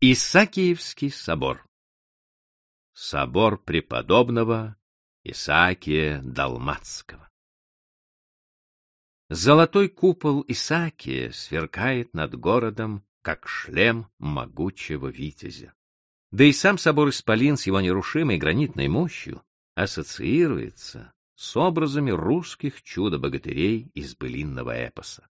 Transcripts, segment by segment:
Исаакиевский собор Собор преподобного Исаакия Далматского Золотой купол Исаакия сверкает над городом, как шлем могучего витязя. Да и сам собор Исполин с его нерушимой гранитной мощью ассоциируется с образами русских чудо-богатырей из былинного эпоса.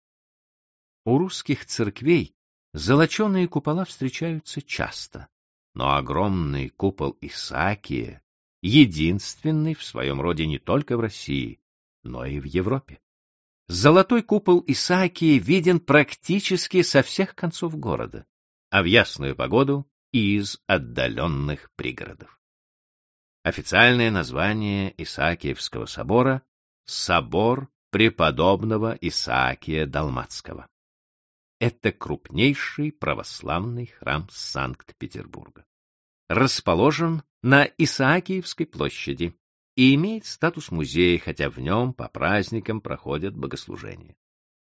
У русских церквей Золоченые купола встречаются часто, но огромный купол Исаакия единственный в своем роде не только в России, но и в Европе. Золотой купол Исаакия виден практически со всех концов города, а в ясную погоду из отдаленных пригородов. Официальное название Исаакиевского собора — Собор преподобного Исаакия Далматского это крупнейший православный храм Санкт-Петербурга. Расположен на Исаакиевской площади и имеет статус музея, хотя в нем по праздникам проходят богослужения.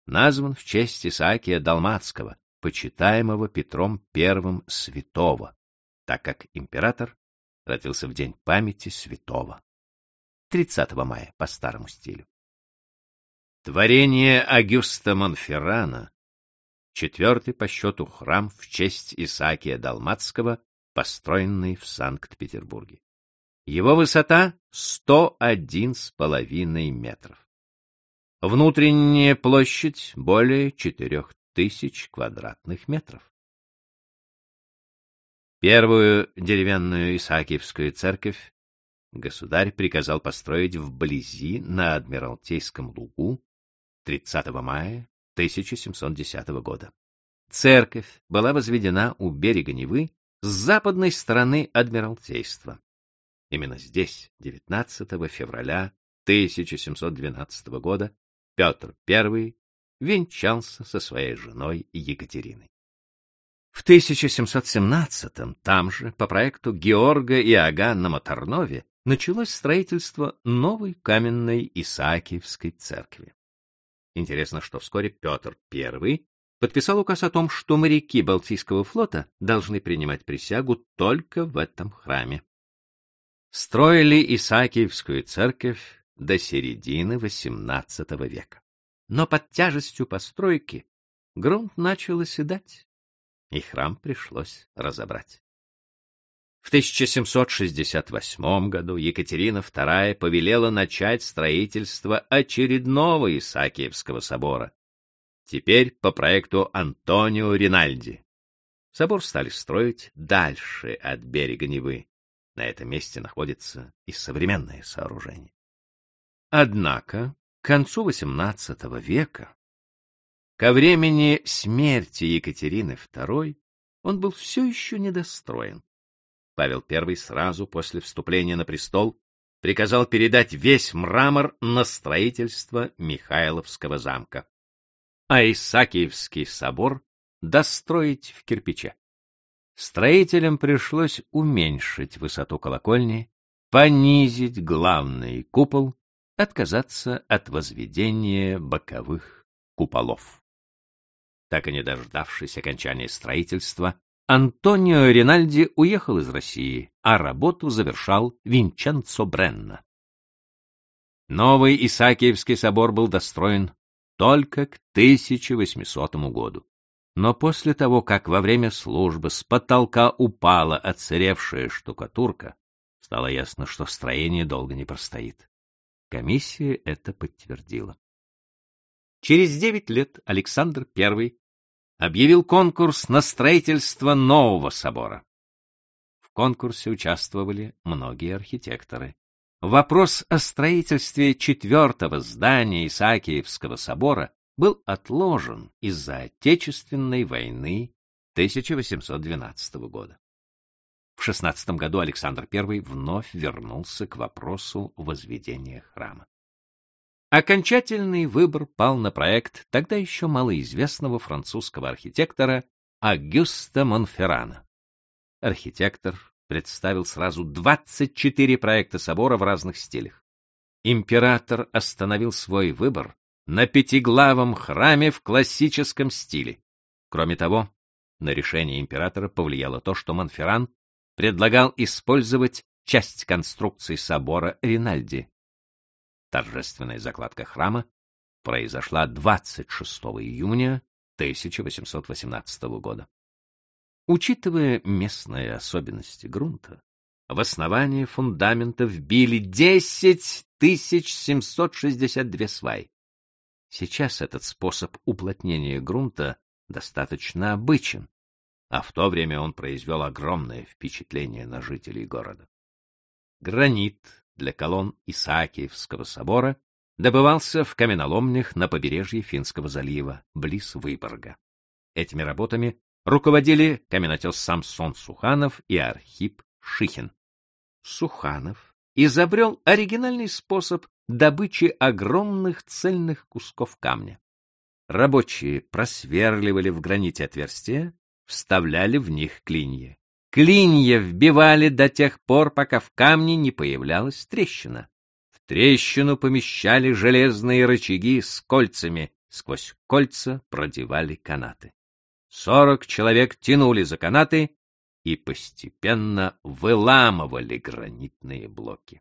Назван в честь Исаакия Далматского, почитаемого Петром I святого, так как император родился в день памяти святого. 30 мая по старому стилю. Творение Агюста Монферрана четвертый по счету храм в честь Исаакия Далматского, построенный в Санкт-Петербурге. Его высота — 101,5 метров. Внутренняя площадь — более 4000 квадратных метров. Первую деревянную Исаакиевскую церковь государь приказал построить вблизи на Адмиралтейском лугу 30 мая 1710 года. Церковь была возведена у берега Невы с западной стороны Адмиралтейства. Именно здесь, 19 февраля 1712 года, Петр I венчался со своей женой Екатериной. В 1717-м там же, по проекту Георга и Иоганна Моторнове, началось строительство новой каменной Исаакиевской церкви. Интересно, что вскоре Петр I подписал указ о том, что моряки Балтийского флота должны принимать присягу только в этом храме. Строили Исаакиевскую церковь до середины XVIII века. Но под тяжестью постройки грунт начал оседать, и храм пришлось разобрать. В 1768 году Екатерина II повелела начать строительство очередного Исаакиевского собора, теперь по проекту Антонио Ринальди. Собор стали строить дальше от берега Невы. На этом месте находится и современное сооружение. Однако к концу XVIII века, ко времени смерти Екатерины II, он был все еще недостроен. Павел I сразу после вступления на престол приказал передать весь мрамор на строительство Михайловского замка, а Исаакиевский собор достроить в кирпиче. Строителям пришлось уменьшить высоту колокольни, понизить главный купол, отказаться от возведения боковых куполов. Так и не дождавшись окончания строительства, Антонио Ринальди уехал из России, а работу завершал Винченцо Бренна. Новый Исаакиевский собор был достроен только к 1800 году. Но после того, как во время службы с потолка упала отсыревшая штукатурка, стало ясно, что строение долго не простоит. Комиссия это подтвердила. Через девять лет Александр I объявил конкурс на строительство нового собора. В конкурсе участвовали многие архитекторы. Вопрос о строительстве четвертого здания Исаакиевского собора был отложен из-за Отечественной войны 1812 года. В 16 году Александр I вновь вернулся к вопросу возведения храма. Окончательный выбор пал на проект тогда еще малоизвестного французского архитектора Агюста Монферрана. Архитектор представил сразу 24 проекта собора в разных стилях. Император остановил свой выбор на пятиглавом храме в классическом стиле. Кроме того, На решение императора повлияло то, что Монферран предлагал использовать часть конструкции собора Ринальди. Торжественная закладка храма произошла 26 июня 1818 года. Учитывая местные особенности грунта, в основание фундамента вбили 10 762 свай. Сейчас этот способ уплотнения грунта достаточно обычен, а в то время он произвел огромное впечатление на жителей города. Гранит для колонн Исаакиевского собора добывался в каменоломнях на побережье Финского залива, близ Выборга. Этими работами руководили каменотес Самсон Суханов и Архип Шихин. Суханов изобрел оригинальный способ добычи огромных цельных кусков камня. Рабочие просверливали в граните отверстия, вставляли в них клинья. Клинья вбивали до тех пор, пока в камне не появлялась трещина. В трещину помещали железные рычаги с кольцами, сквозь кольца продевали канаты. Сорок человек тянули за канаты и постепенно выламывали гранитные блоки.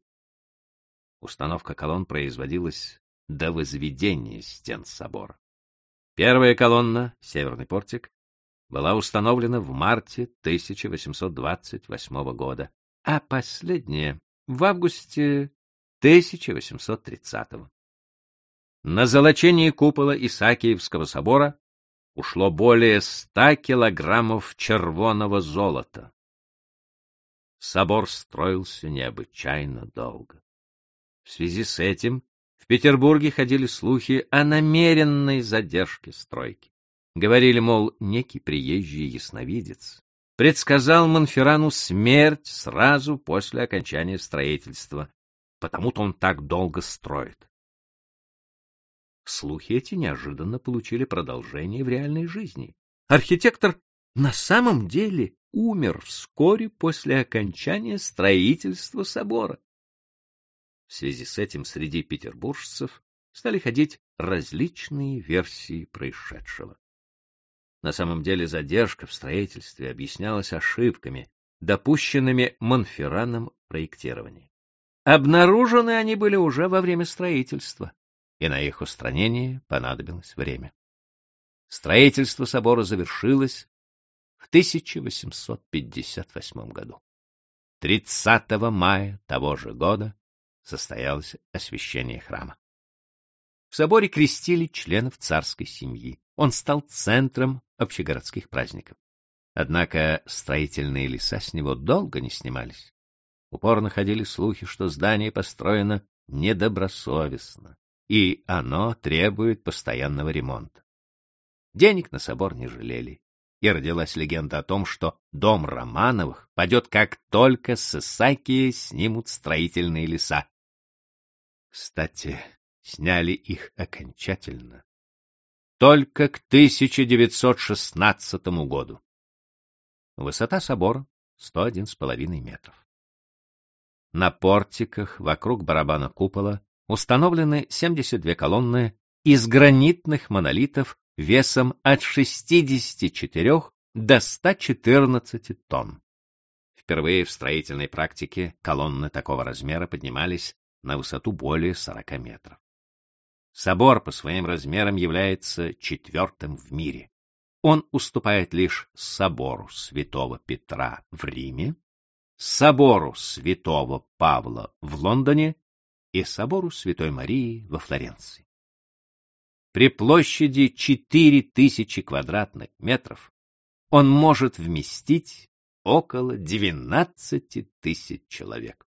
Установка колонн производилась до возведения стен собора. Первая колонна, северный портик, была установлена в марте 1828 года, а последняя — в августе 1830. На золочение купола Исаакиевского собора ушло более ста килограммов червоного золота. Собор строился необычайно долго. В связи с этим в Петербурге ходили слухи о намеренной задержке стройки. Говорили, мол, некий приезжий ясновидец предсказал Монферану смерть сразу после окончания строительства, потому-то он так долго строит. Слухи эти неожиданно получили продолжение в реальной жизни. Архитектор на самом деле умер вскоре после окончания строительства собора. В связи с этим среди петербуржцев стали ходить различные версии происшедшего. На самом деле задержка в строительстве объяснялась ошибками, допущенными Монферраном в проектировании. Обнаружены они были уже во время строительства, и на их устранение понадобилось время. Строительство собора завершилось в 1858 году. 30 мая того же года состоялось освящение храма. В соборе крестили членов царской семьи. Он стал центром общегородских праздников. Однако строительные леса с него долго не снимались. Упорно ходили слухи, что здание построено недобросовестно, и оно требует постоянного ремонта. Денег на собор не жалели, и родилась легенда о том, что дом Романовых падет, как только с Исаакии снимут строительные леса, кстати, сняли их окончательно только к 1916 году. Высота собора 101,5 метров. На портиках вокруг барабана купола установлены 72 колонны из гранитных монолитов весом от 64 до 114 тонн. Впервые в строительной практике колонны такого размера поднимались на высоту более 40 метров. Собор по своим размерам является четвертым в мире. Он уступает лишь собору святого Петра в Риме, собору святого Павла в Лондоне и собору Святой Марии во Флоренции. При площади 4000 квадратных метров он может вместить около 12 тысяч человек.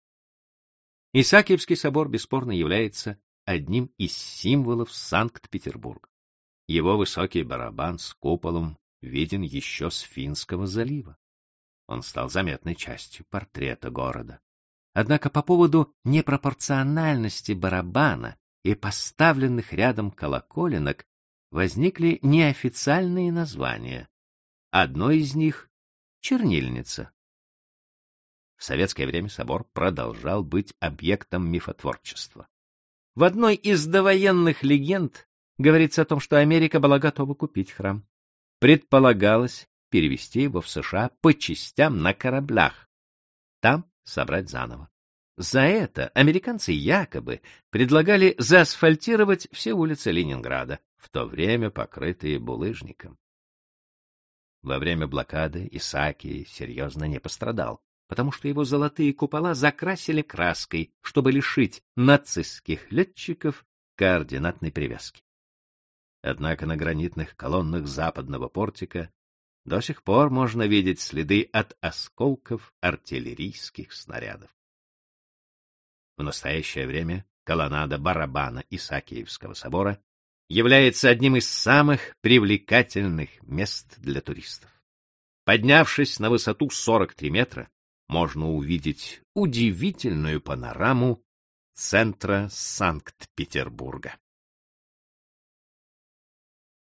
Исаакиевский собор бесспорно является одним из символов Санкт-Петербурга. Его высокий барабан с куполом виден еще с Финского залива. Он стал заметной частью портрета города. Однако по поводу непропорциональности барабана и поставленных рядом колоколенок возникли неофициальные названия. Одно из них — чернильница. В советское время собор продолжал быть объектом мифотворчества. В одной из довоенных легенд говорится о том, что Америка была готова купить храм. Предполагалось, перевести его в США по частям на кораблях, там собрать заново. За это американцы якобы предлагали заасфальтировать все улицы Ленинграда, в то время покрытые булыжником. Во время блокады Исаакий серьезно не пострадал, потому что его золотые купола закрасили краской, чтобы лишить нацистских летчиков координатной привязки. Однако на гранитных колоннах западного портика до сих пор можно видеть следы от осколков артиллерийских снарядов. В настоящее время колоннада барабана Исаакиевского собора является одним из самых привлекательных мест для туристов. Поднявшись на высоту 43 метра, можно увидеть удивительную панораму центра Санкт-Петербурга.